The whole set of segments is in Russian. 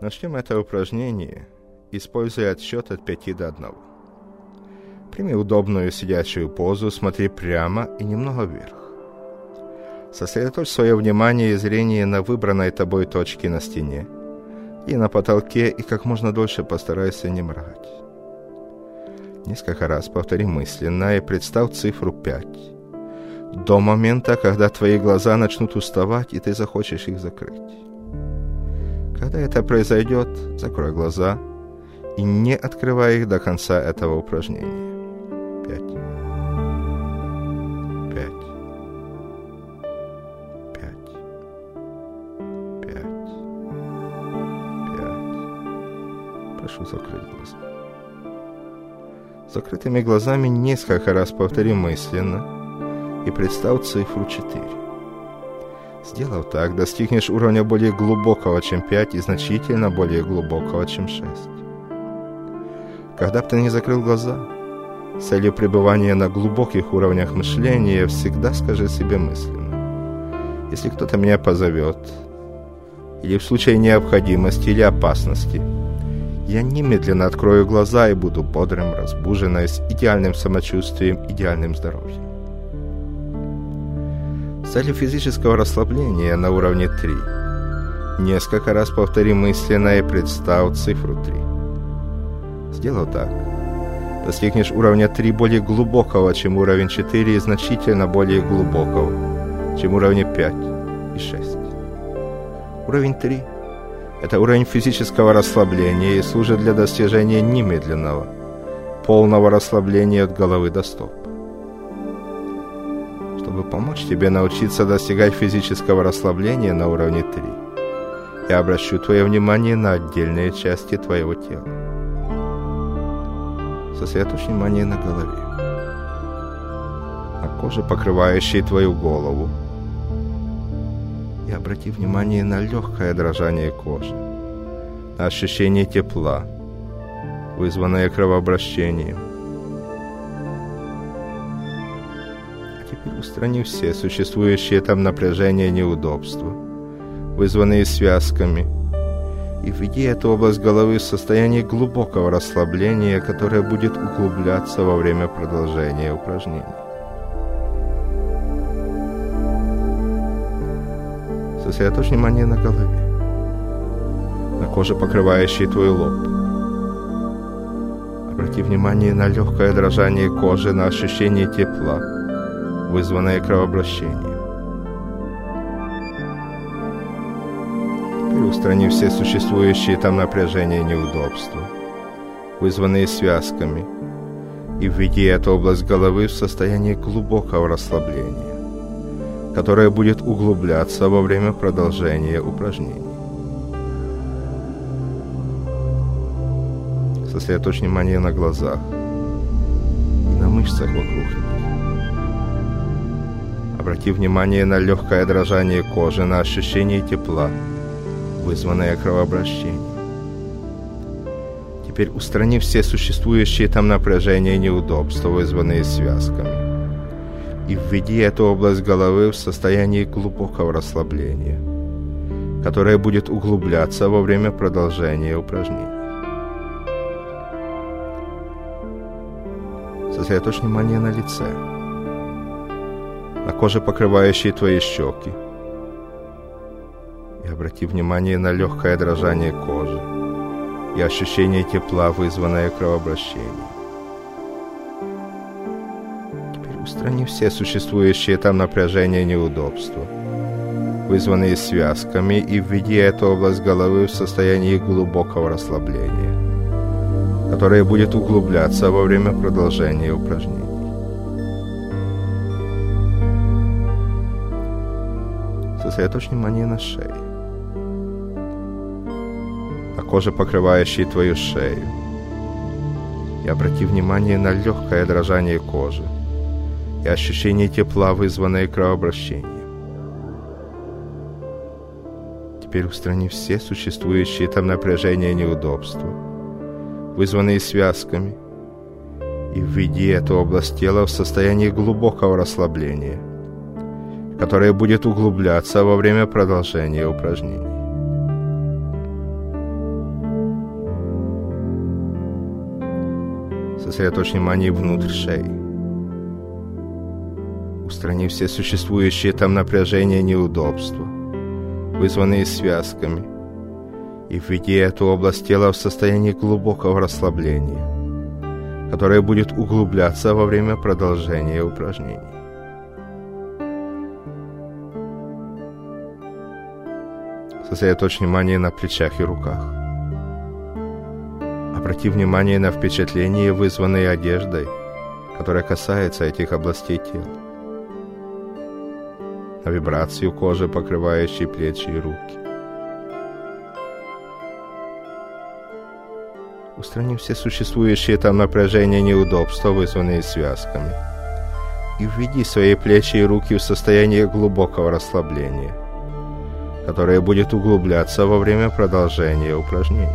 Начнем это упражнение, используя отсчет от 5 до 1. Прими удобную сидячую позу, смотри прямо и немного вверх. Сосредоточь свое внимание и зрение на выбранной тобой точке на стене и на потолке, и как можно дольше постарайся не моргать. Несколько раз повтори мысленно и представь цифру 5. До момента, когда твои глаза начнут уставать, и ты захочешь их закрыть. Когда это произойдет, закрой глаза и не открывай их до конца этого упражнения. Пять. Пять. Пять. Пять. Пять. Прошу закрыть глаза. Закрытыми глазами несколько раз повтори мысленно и представь цифру 4. Сделав так, достигнешь уровня более глубокого, чем 5, и значительно более глубокого, чем 6. Когда бы ты не закрыл глаза, с целью пребывания на глубоких уровнях мышления всегда скажи себе мысленно. Если кто-то меня позовет, или в случае необходимости или опасности, я немедленно открою глаза и буду бодрым, разбуженным, с идеальным самочувствием, идеальным здоровьем. С целью физического расслабления на уровне 3 несколько раз повтори мысленно и представь цифру 3. Сделав так, достигнешь уровня 3 более глубокого, чем уровень 4, и значительно более глубокого, чем уровень 5 и 6. Уровень 3 – это уровень физического расслабления и служит для достижения немедленного, полного расслабления от головы до стоп. Чтобы помочь тебе научиться достигать физического расслабления на уровне 3, я обращу твое внимание на отдельные части твоего тела сосредоточь внимание на голове, на коже, покрывающей твою голову. И обрати внимание на легкое дрожание кожи, на ощущение тепла, вызванное кровообращением. А теперь устрани все существующие там напряжения и неудобства, вызванные связками – и введи эту область головы в состояние глубокого расслабления, которое будет углубляться во время продолжения упражнений. Сосредоточь внимание на голове, на коже, покрывающей твой лоб. Обрати внимание на легкое дрожание кожи, на ощущение тепла, вызванное кровообращением. устрани все существующие там напряжения и неудобства, вызванные связками, и введи эту область головы в состояние глубокого расслабления, которое будет углубляться во время продолжения упражнений. Сосредоточь внимание на глазах и на мышцах вокруг них. Обрати внимание на легкое дрожание кожи, на ощущение тепла – вызванное кровообращением. Теперь устрани все существующие там напряжения и неудобства, вызванные связками, и введи эту область головы в состояние глубокого расслабления, которое будет углубляться во время продолжения упражнений. Сосредоточь внимание на лице, на коже, покрывающей твои щеки, и обрати внимание на легкое дрожание кожи и ощущение тепла, вызванное кровообращением. Теперь устрани все существующие там напряжения и неудобства, вызванные связками, и введи эту область головы в состояние глубокого расслабления, которое будет углубляться во время продолжения упражнений. Сосредоточь внимание на шее коже, покрывающей твою шею. И обрати внимание на легкое дрожание кожи и ощущение тепла, вызванное кровообращением. Теперь устрани все существующие там напряжения и неудобства, вызванные связками, и введи эту область тела в состояние глубокого расслабления, которая будет углубляться во время продолжения упражнений. Сосредоточь внимание внутрь шеи. Устрани все существующие там напряжения и неудобства, вызванные связками, и введи эту область тела в состояние глубокого расслабления, которое будет углубляться во время продолжения упражнений. Сосредоточь внимание на плечах и руках. Обрати внимание на впечатления, вызванные одеждой, которая касается этих областей тела на вибрацию кожи, покрывающей плечи и руки. Устраним все существующие там напряжения и неудобства, вызванные связками, и введи свои плечи и руки в состояние глубокого расслабления, которое будет углубляться во время продолжения упражнений.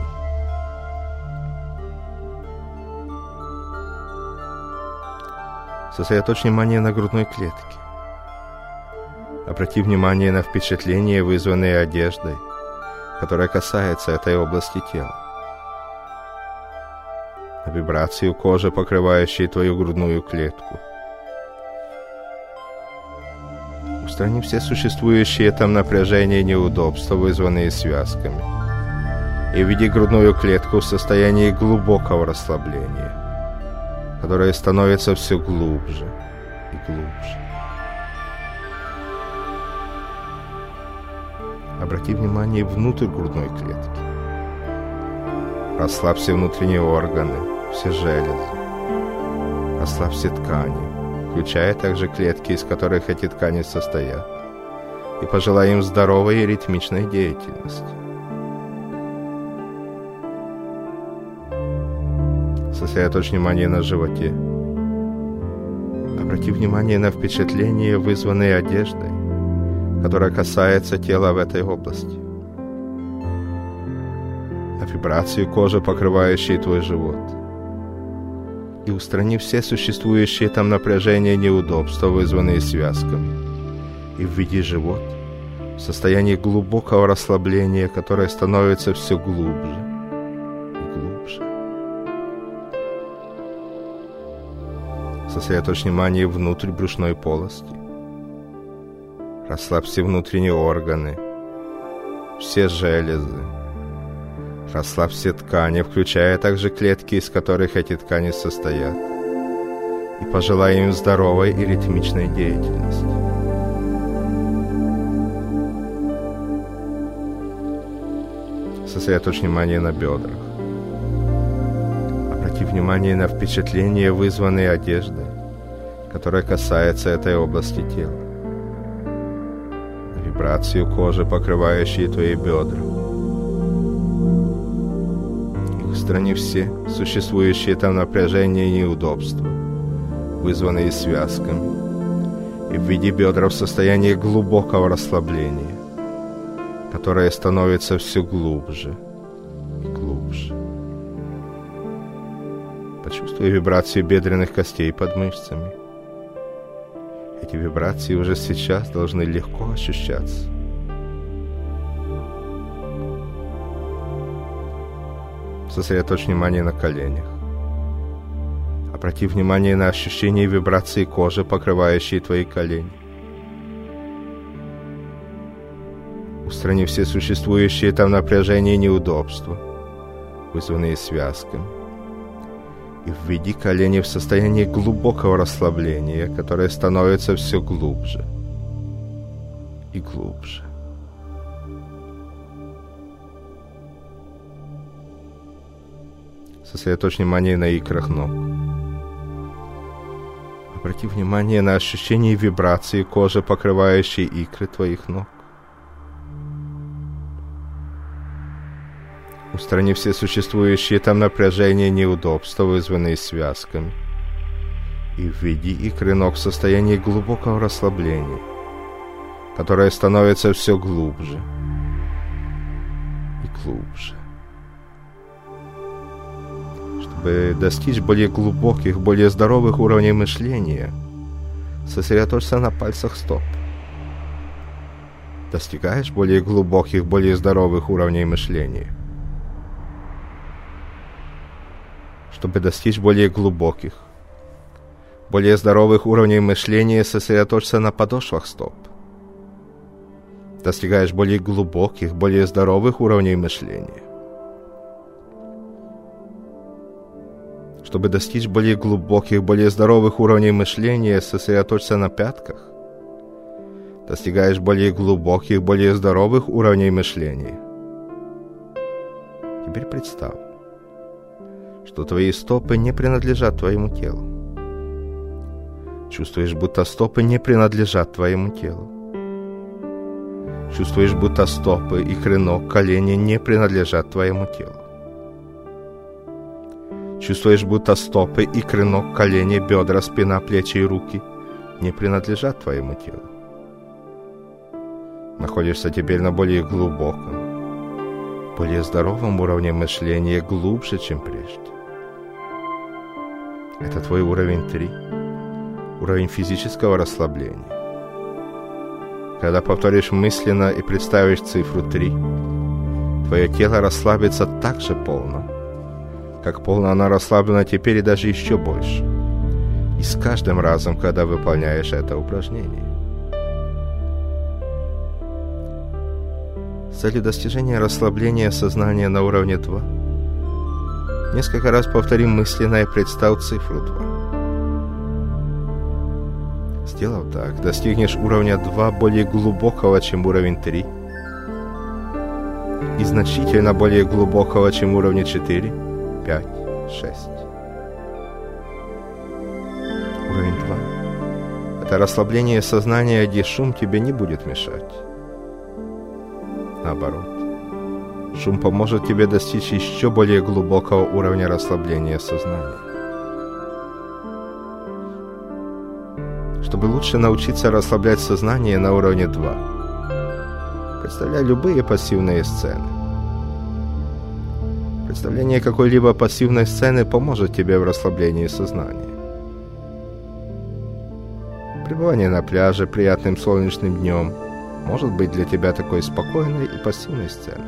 Сосредоточь внимание на грудной клетке. Обрати внимание на впечатления, вызванные одеждой, которая касается этой области тела. На вибрацию кожи, покрывающей твою грудную клетку. Устрани все существующие там напряжения и неудобства, вызванные связками. И введи грудную клетку в состоянии глубокого расслабления, которое становится все глубже и глубже. Обрати внимание внутрь грудной клетки. Расслабь все внутренние органы, все железы. Расслабь все ткани, включая также клетки, из которых эти ткани состоят. И пожелай им здоровой и ритмичной деятельности. Сосредоточь внимание на животе. Обрати внимание на впечатления, вызванные одеждой которая касается тела в этой области. На вибрацию кожи, покрывающей твой живот. И устрани все существующие там напряжения и неудобства, вызванные связками. И введи живот в состояние глубокого расслабления, которое становится все глубже и глубже. Сосредоточь внимание внутрь брюшной полости Расслабь все внутренние органы, все железы. Расслабь все ткани, включая также клетки, из которых эти ткани состоят. И пожелай им здоровой и ритмичной деятельности. Сосредоточь внимание на бедрах. Обрати внимание на впечатления, вызванные одеждой, которая касается этой области тела вибрацию кожи, покрывающей твои бедра. И устрани все существующие там напряжения и неудобства, вызванные связками, и введи бедра в состояние глубокого расслабления, которое становится все глубже и глубже. Почувствуй вибрацию бедренных костей под мышцами – эти вибрации уже сейчас должны легко ощущаться. Сосредоточь внимание на коленях. Обрати внимание на ощущение вибрации кожи, покрывающей твои колени. Устрани все существующие там напряжения и неудобства, вызванные связками и введи колени в состояние глубокого расслабления, которое становится все глубже и глубже. Сосредоточь внимание на икрах ног. Обрати внимание на ощущение вибрации кожи, покрывающей икры твоих ног. Устрани все существующие там напряжения и неудобства, вызванные связками. И введи икры ног в состояние глубокого расслабления, которое становится все глубже и глубже. Чтобы достичь более глубоких, более здоровых уровней мышления, сосредоточься на пальцах стоп. Достигаешь более глубоких, более здоровых уровней мышления – Чтобы достичь более глубоких, более здоровых уровней мышления, сосредоточься на подошвах стоп. Достигаешь более глубоких, более здоровых уровней мышления. Чтобы достичь более глубоких, более здоровых уровней мышления, сосредоточься на пятках. Достигаешь более глубоких, более здоровых уровней мышления. Теперь представь, что твои стопы не принадлежат твоему телу. Чувствуешь, будто стопы не принадлежат твоему телу. Чувствуешь, будто стопы, и хренок, колени не принадлежат твоему телу. Чувствуешь, будто стопы, и крынок, колени, бедра, спина, плечи и руки не принадлежат твоему телу. Находишься теперь на более глубоком, более здоровом уровне мышления, глубже, чем прежде. Это твой уровень 3, уровень физического расслабления. Когда повторишь мысленно и представишь цифру 3, твое тело расслабится так же полно, как полно она расслаблена теперь и даже еще больше. И с каждым разом, когда выполняешь это упражнение. С целью достижения расслабления сознания на уровне 2 несколько раз повтори мысленно и представь цифру 2. Сделав так, достигнешь уровня 2 более глубокого, чем уровень 3, и значительно более глубокого, чем уровень 4, пять, шесть. Уровень два. Это расслабление сознания, где шум тебе не будет мешать. Наоборот. Шум поможет тебе достичь еще более глубокого уровня расслабления сознания. Чтобы лучше научиться расслаблять сознание на уровне 2, представляй любые пассивные сцены. Представление какой-либо пассивной сцены поможет тебе в расслаблении сознания. Пребывание на пляже приятным солнечным днем может быть для тебя такой спокойной и пассивной сценой.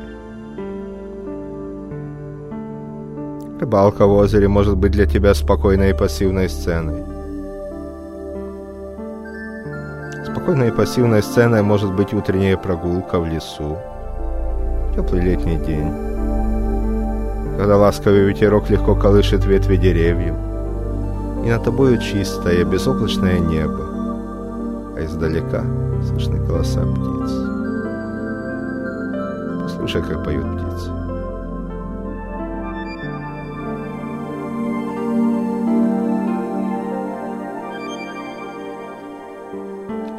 Рыбалка в озере может быть для тебя спокойной и пассивной сценой. Спокойной и пассивной сценой может быть утренняя прогулка в лесу, теплый летний день, когда ласковый ветерок легко колышет ветви деревьев, и над тобою чистое безоблачное небо, а издалека слышны голоса птиц. Послушай, как поют птицы.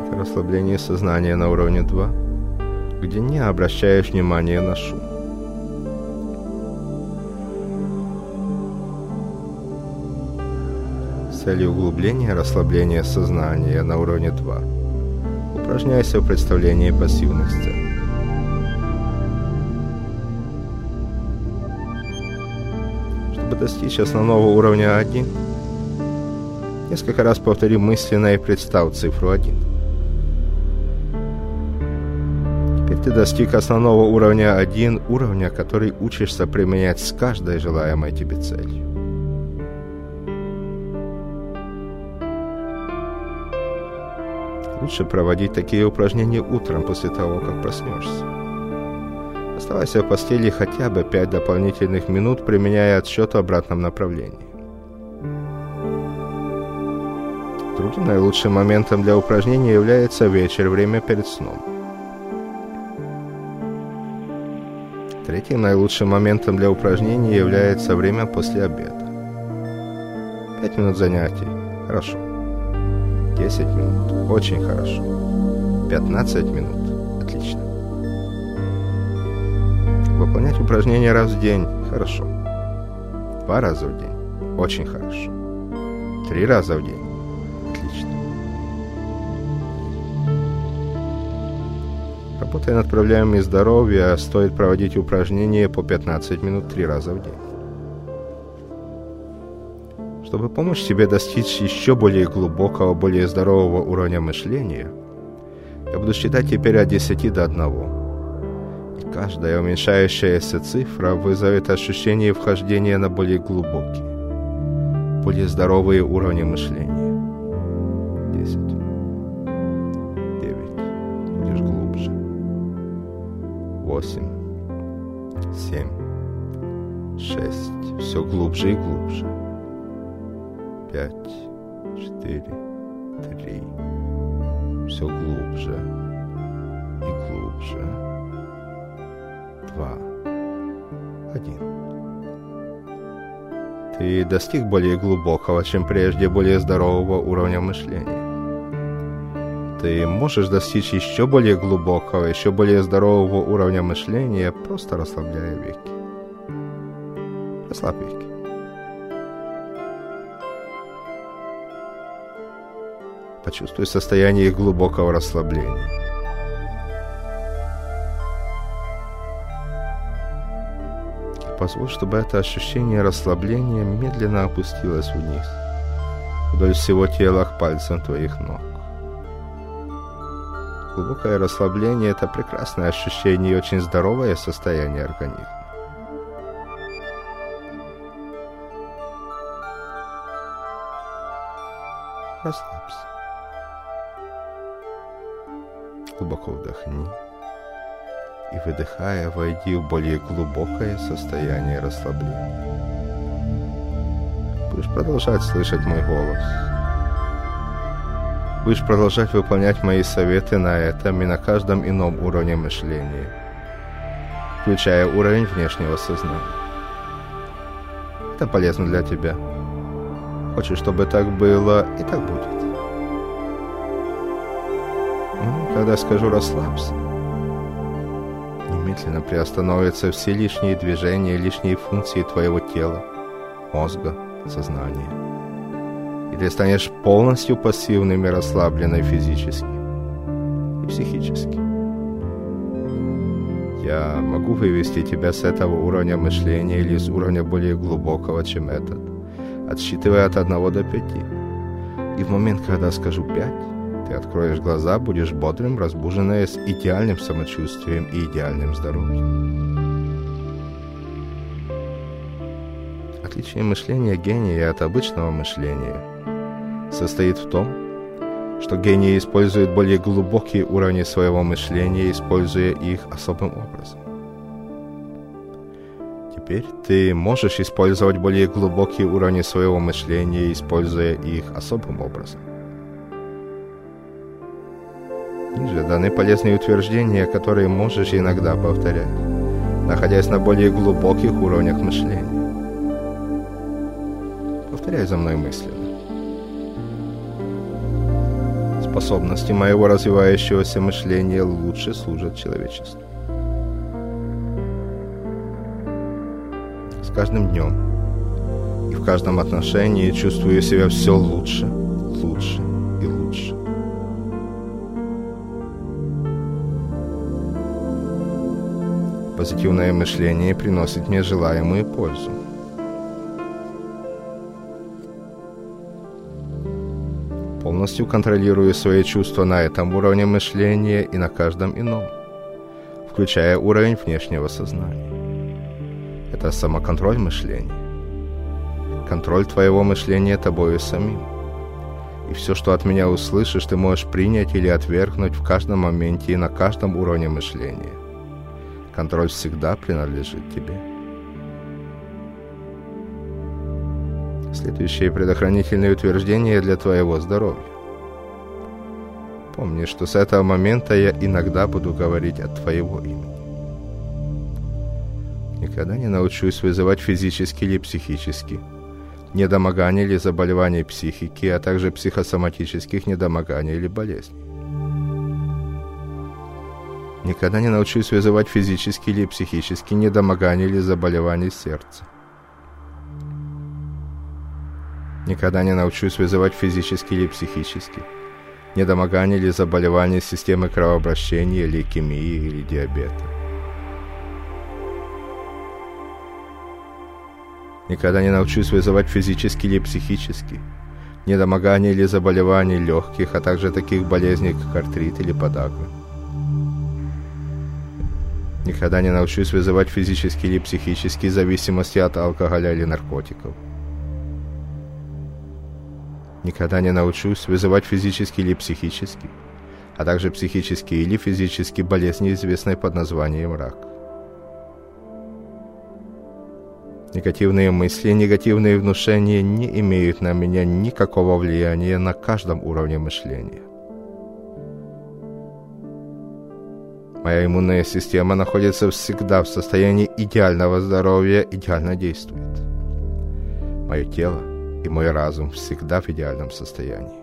Это расслабление сознания на уровне 2, где не обращаешь внимания на шум. Целью углубления расслабления сознания на уровне 2. Упражняйся в представлении пассивных сцен. Чтобы достичь основного уровня 1, несколько раз повтори мысленно и представь цифру 1. Теперь ты достиг основного уровня 1, уровня, который учишься применять с каждой желаемой тебе целью. Лучше проводить такие упражнения утром после того, как проснешься. Оставайся в постели хотя бы 5 дополнительных минут, применяя отсчет в обратном направлении. Другим наилучшим моментом для упражнения является вечер, время перед сном. Третьим наилучшим моментом для упражнения является время после обеда. 5 минут занятий. Хорошо. 10 минут. Очень хорошо. 15 минут. Отлично. Выполнять упражнения раз в день. Хорошо. Два раза в день. Очень хорошо. Три раза в день. Отлично. Работая над проблемами здоровья, стоит проводить упражнения по 15 минут три раза в день. Чтобы помочь себе достичь еще более глубокого, более здорового уровня мышления, я буду считать теперь от 10 до 1. И каждая уменьшающаяся цифра вызовет ощущение вхождения на более глубокий, более здоровые уровни мышления. Десять. Девять. Будешь глубже. Восемь. Семь. Шесть. Все глубже и глубже. Пять. Четыре. Три. Все глубже и глубже. Два. Один. Ты достиг более глубокого, чем прежде, более здорового уровня мышления. Ты можешь достичь еще более глубокого, еще более здорового уровня мышления, просто расслабляя веки. Расслабь веки. Почувствуй состояние их глубокого расслабления. позволь, чтобы это ощущение расслабления медленно опустилось вниз, вдоль всего тела к пальцам твоих ног. Глубокое расслабление – это прекрасное ощущение и очень здоровое состояние организма. Расслабься. Глубоко вдохни и, выдыхая, войди в более глубокое состояние расслабления. Будешь продолжать слышать мой голос. Будешь продолжать выполнять мои советы на этом и на каждом ином уровне мышления, включая уровень внешнего сознания. Это полезно для тебя. Хочешь, чтобы так было, и так будет. Когда скажу «расслабься», немедленно приостановятся все лишние движения, лишние функции твоего тела, мозга, сознания. И ты станешь полностью пассивным и расслабленной физически и психически. Я могу вывести тебя с этого уровня мышления или с уровня более глубокого, чем этот, отсчитывая от 1 до 5. И в момент, когда скажу 5, ты откроешь глаза, будешь бодрым, разбуженная с идеальным самочувствием и идеальным здоровьем. Отличие мышления гения от обычного мышления состоит в том, что гений использует более глубокие уровни своего мышления, используя их особым образом. Теперь ты можешь использовать более глубокие уровни своего мышления, используя их особым образом. Ниже даны полезные утверждения, которые можешь иногда повторять, находясь на более глубоких уровнях мышления. Повторяй за мной мысленно. Способности моего развивающегося мышления лучше служат человечеству. С каждым днем и в каждом отношении чувствую себя все лучше, лучше. Позитивное мышление приносит мне желаемую пользу. Полностью контролирую свои чувства на этом уровне мышления и на каждом ином, включая уровень внешнего сознания. Это самоконтроль мышления. Контроль твоего мышления тобою самим. И все, что от меня услышишь, ты можешь принять или отвергнуть в каждом моменте и на каждом уровне мышления. Контроль всегда принадлежит тебе. Следующее предохранительное утверждение для твоего здоровья. Помни, что с этого момента я иногда буду говорить от твоего имени. Никогда не научусь вызывать физически или психически недомогания или заболевания психики, а также психосоматических недомоганий или болезней. Никогда не научусь вызывать физические или психические недомогания или заболевания сердца. Никогда не научусь вызывать физические или психические недомогания или заболевания системы кровообращения, лейкемии или диабета. Никогда не научусь вызывать физические или психические недомогания или заболевания легких, а также таких болезней, как артрит или подагра. Никогда не научусь вызывать физические или психические зависимости от алкоголя или наркотиков. Никогда не научусь вызывать физический или психический, а также психические или физические болезни, известные под названием рак. Негативные мысли, негативные внушения не имеют на меня никакого влияния на каждом уровне мышления. Моя иммунная система находится всегда в состоянии идеального здоровья, идеально действует. Мое тело и мой разум всегда в идеальном состоянии.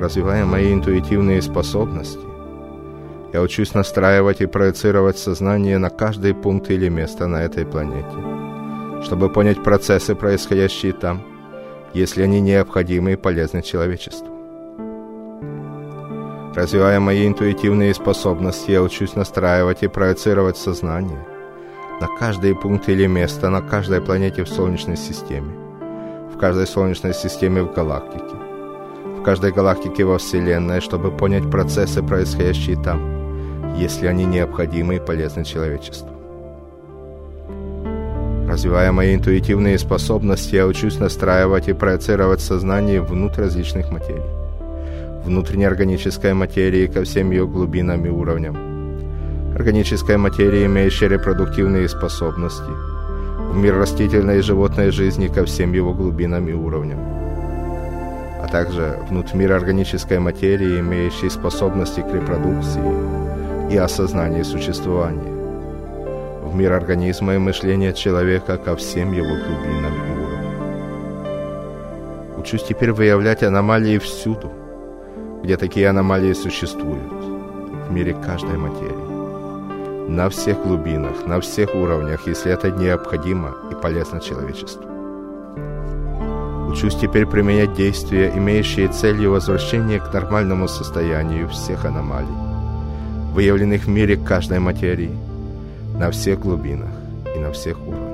Развивая мои интуитивные способности, я учусь настраивать и проецировать сознание на каждый пункт или место на этой планете, чтобы понять процессы, происходящие там, если они необходимы и полезны человечеству. Развивая мои интуитивные способности, я учусь настраивать и проецировать сознание на каждый пункт или место на каждой планете в Солнечной системе, в каждой Солнечной системе в галактике, в каждой галактике во Вселенной, чтобы понять процессы, происходящие там – если они необходимы и полезны человечеству. Развивая мои интуитивные способности, я учусь настраивать и проецировать сознание внутрь различных материй. Внутренней органической материи ко всем ее глубинам и уровням. Органическая материя, имеющая репродуктивные способности. В мир растительной и животной жизни ко всем его глубинам и уровням. А также внутрь мира органической материи, имеющей способности к репродукции, и осознание существования, в мир организма и мышления человека ко всем его глубинам и уровням. Учусь теперь выявлять аномалии всюду, где такие аномалии существуют, в мире каждой материи, на всех глубинах, на всех уровнях, если это необходимо и полезно человечеству. Учусь теперь применять действия, имеющие целью возвращения к нормальному состоянию всех аномалий, выявленных в мире каждой материи, на всех глубинах и на всех уровнях.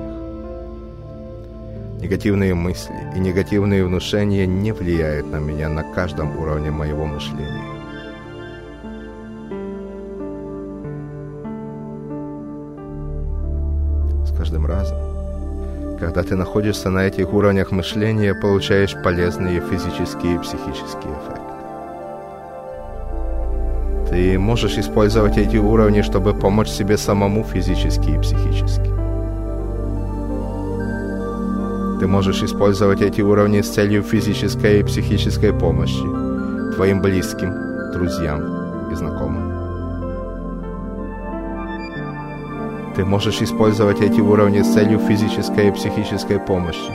Негативные мысли и негативные внушения не влияют на меня на каждом уровне моего мышления. С каждым разом, когда ты находишься на этих уровнях мышления, получаешь полезные физические и психические эффекты. Ты можешь использовать эти уровни, чтобы помочь себе самому физически и психически. Ты можешь использовать эти уровни с целью физической и психической помощи твоим близким, друзьям и знакомым. Ты можешь использовать эти уровни с целью физической и психической помощи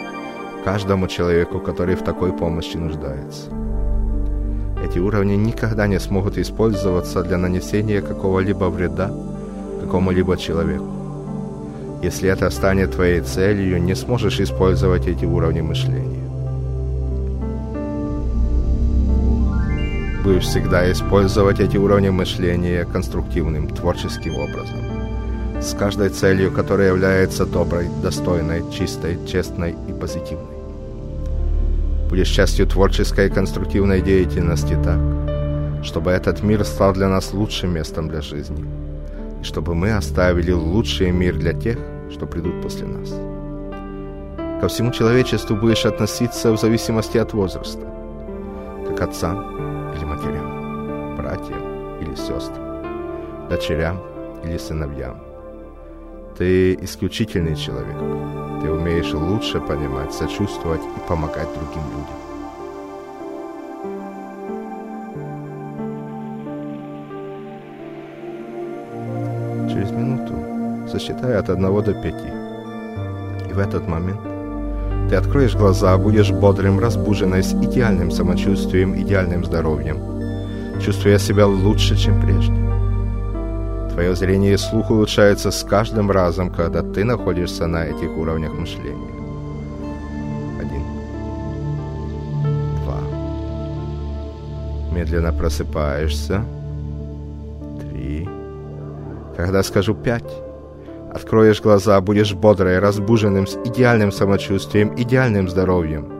каждому человеку, который в такой помощи нуждается. Эти уровни никогда не смогут использоваться для нанесения какого-либо вреда какому-либо человеку. Если это станет твоей целью, не сможешь использовать эти уровни мышления. Будешь всегда использовать эти уровни мышления конструктивным, творческим образом, с каждой целью, которая является доброй, достойной, чистой, честной и позитивной. Будешь частью творческой и конструктивной деятельности так, чтобы этот мир стал для нас лучшим местом для жизни, и чтобы мы оставили лучший мир для тех, что придут после нас. Ко всему человечеству будешь относиться в зависимости от возраста, как отцам или матерям, братьям или сестрам, дочерям или сыновьям. Ты исключительный человек. Ты умеешь лучше понимать, сочувствовать и помогать другим людям. Сосчитай от 1 до 5. И в этот момент ты откроешь глаза, будешь бодрым, разбуженной, с идеальным самочувствием, идеальным здоровьем, чувствуя себя лучше, чем прежде. Твое зрение и слух улучшаются с каждым разом, когда ты находишься на этих уровнях мышления. Один. Два. Медленно просыпаешься. Три. Когда скажу пять, откроешь глаза, будешь бодрой, разбуженным, с идеальным самочувствием, идеальным здоровьем,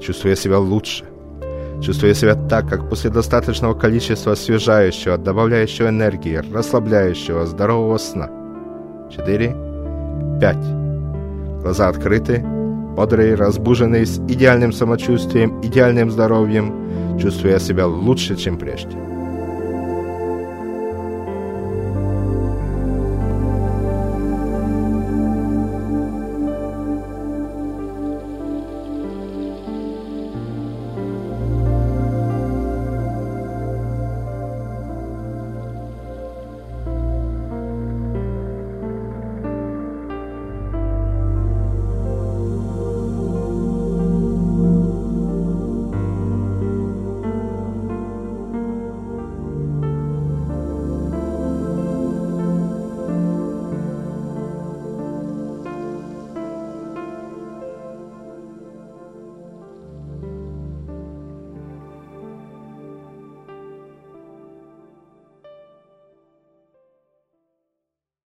чувствуя себя лучше – чувствуя себя так, как после достаточного количества освежающего, добавляющего энергии, расслабляющего, здорового сна. Четыре. Пять. Глаза открыты, бодрый, разбуженный, с идеальным самочувствием, идеальным здоровьем, чувствуя себя лучше, чем прежде.